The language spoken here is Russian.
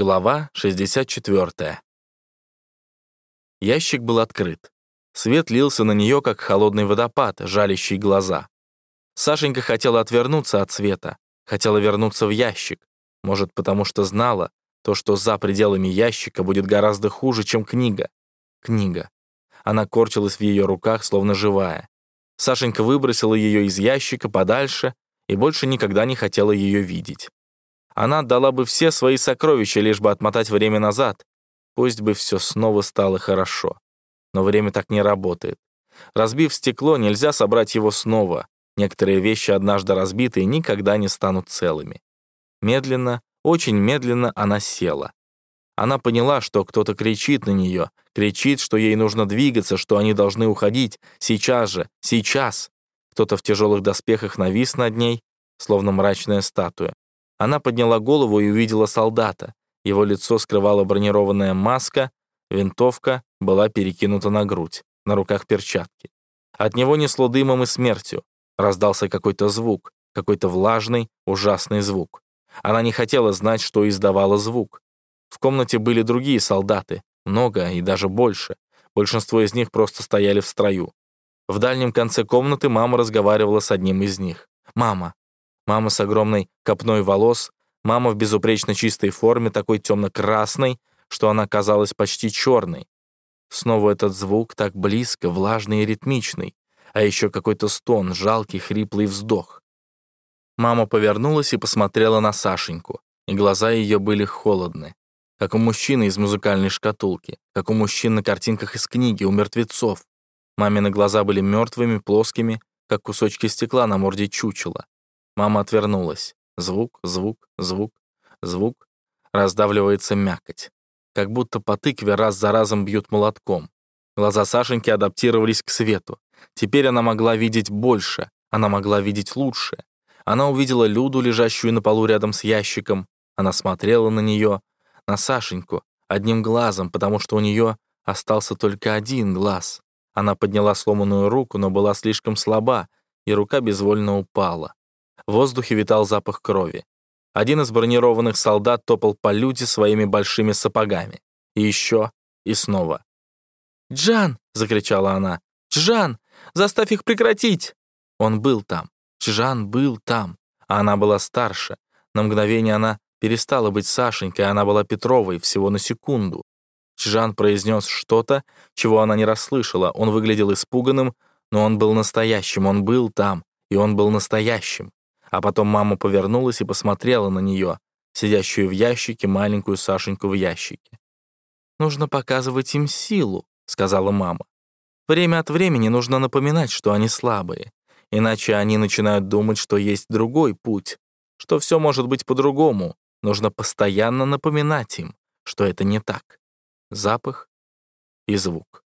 Глава 64. Ящик был открыт. Свет лился на нее, как холодный водопад, жалящий глаза. Сашенька хотела отвернуться от света, хотела вернуться в ящик. Может, потому что знала, то, что за пределами ящика будет гораздо хуже, чем книга. Книга. Она корчилась в ее руках, словно живая. Сашенька выбросила ее из ящика подальше и больше никогда не хотела ее видеть. Она отдала бы все свои сокровища, лишь бы отмотать время назад. Пусть бы все снова стало хорошо. Но время так не работает. Разбив стекло, нельзя собрать его снова. Некоторые вещи, однажды разбитые, никогда не станут целыми. Медленно, очень медленно она села. Она поняла, что кто-то кричит на нее, кричит, что ей нужно двигаться, что они должны уходить, сейчас же, сейчас. Кто-то в тяжелых доспехах навис над ней, словно мрачная статуя. Она подняла голову и увидела солдата. Его лицо скрывала бронированная маска, винтовка была перекинута на грудь, на руках перчатки. От него несло дымом и смертью. Раздался какой-то звук, какой-то влажный, ужасный звук. Она не хотела знать, что издавало звук. В комнате были другие солдаты, много и даже больше. Большинство из них просто стояли в строю. В дальнем конце комнаты мама разговаривала с одним из них. «Мама, Мама с огромной копной волос, мама в безупречно чистой форме, такой темно-красной, что она казалась почти черной. Снова этот звук так близко, влажный и ритмичный, а еще какой-то стон, жалкий, хриплый вздох. Мама повернулась и посмотрела на Сашеньку, и глаза ее были холодны, как у мужчины из музыкальной шкатулки, как у мужчин на картинках из книги, у мертвецов. Мамины глаза были мертвыми, плоскими, как кусочки стекла на морде чучела. Мама отвернулась. Звук, звук, звук, звук. Раздавливается мякоть. Как будто по тыкве раз за разом бьют молотком. Глаза Сашеньки адаптировались к свету. Теперь она могла видеть больше, она могла видеть лучше. Она увидела Люду, лежащую на полу рядом с ящиком. Она смотрела на нее, на Сашеньку, одним глазом, потому что у нее остался только один глаз. Она подняла сломанную руку, но была слишком слаба, и рука безвольно упала. В воздухе витал запах крови. Один из бронированных солдат топал по люде своими большими сапогами. И еще, и снова. «Джан!» — закричала она. «Джан! Заставь их прекратить!» Он был там. Джан был там. А она была старше. На мгновение она перестала быть Сашенькой, она была Петровой всего на секунду. Чжан произнес что-то, чего она не расслышала. Он выглядел испуганным, но он был настоящим, он был там, и он был настоящим. А потом мама повернулась и посмотрела на нее, сидящую в ящике, маленькую Сашеньку в ящике. «Нужно показывать им силу», — сказала мама. «Время от времени нужно напоминать, что они слабые, иначе они начинают думать, что есть другой путь, что все может быть по-другому. Нужно постоянно напоминать им, что это не так. Запах и звук.